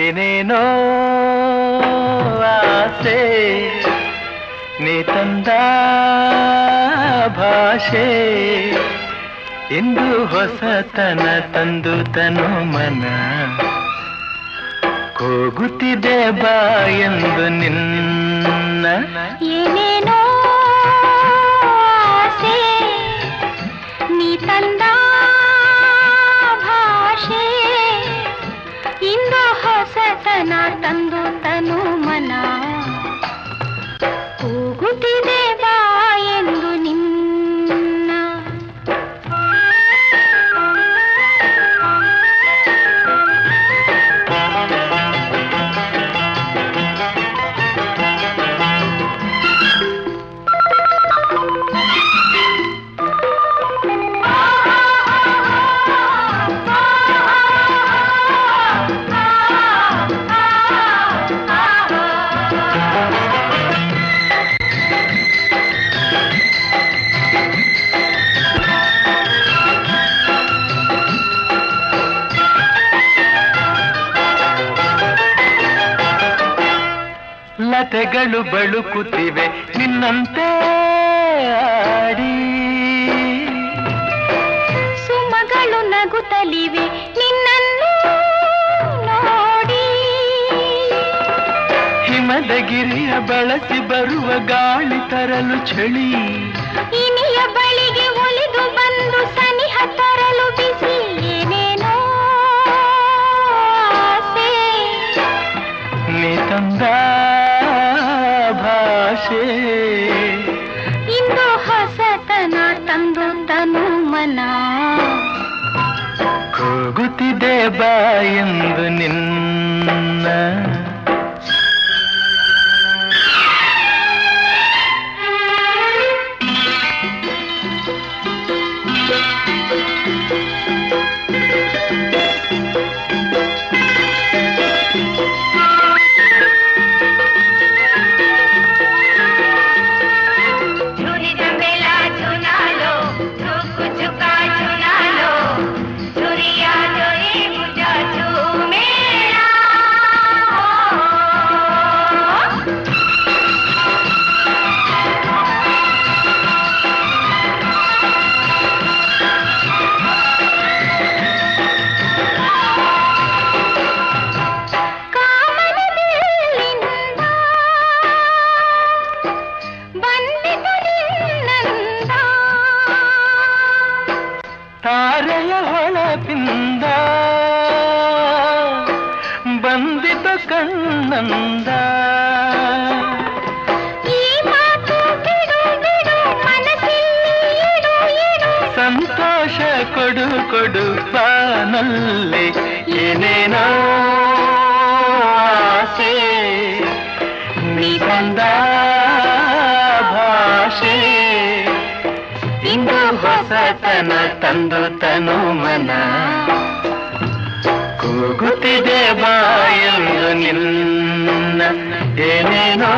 ಏನೇನೋ ಆಸೆ ನಿತಂದ ಭಾಷೆ ಇಂದು ಹೊಸತನ ತಂದು ತನು ಮನ. ಕೂಗುತ್ತಿದೆ ಬಾ ಎಂದು ನಿನ್ನ. ಏನೇನೋ ನೀ ತಂದ ಭಾಷೆ, ಇಂದು ಹೊಸತನ ತಂದು ತನು ಮನ. ಲತೆಗಳು ಬಳುಕುತ್ತಿವೆ. ನಿನ್ನಂತೆ ಆಡಿ. ಸುಮಗಳು ನಗುತ್ತಲಿವೆ. ನಿನ್ನನ್ನು ನೋಡಿ. ಹಿಮದ ಗಿರಿಯ ಬಳಸಿ ಬರುವ ಗಾಳಿ ತರಲು ಚಳಿ. ಇನಿಯ ಬಳಿಗೆ ಒಲಿದು ಬಂದು ಸನಿಹ ತರಲು ಬಿಸಿ ಏನೇನೋ ಆಸೆ ಇಂದು ಹೊಸತನ ತಂದು ತನು ಮನ. ಕೂಗುತ್ತಿದೆ ಬಾ ಎಂದು ನಿನ್ನ ತಾರೆಯ ಹೊಳಪಿಂದ ಬಂದಿತ ಕಣ್ಣಂದ. ಸಂತೋಷ ಕೊಡು ಕೊಡು ಬಾನಲ್ಲಿ ಏನೇನೋ ಆಸೆ. ನೀ ಬಂದ ಹೊಸತನ ತಂದು ತನು ಮನ. ಕೂಗುತ್ತಿದೆ ಬಾಯಲು ನಿನ್ನ ಏನೇನೋ.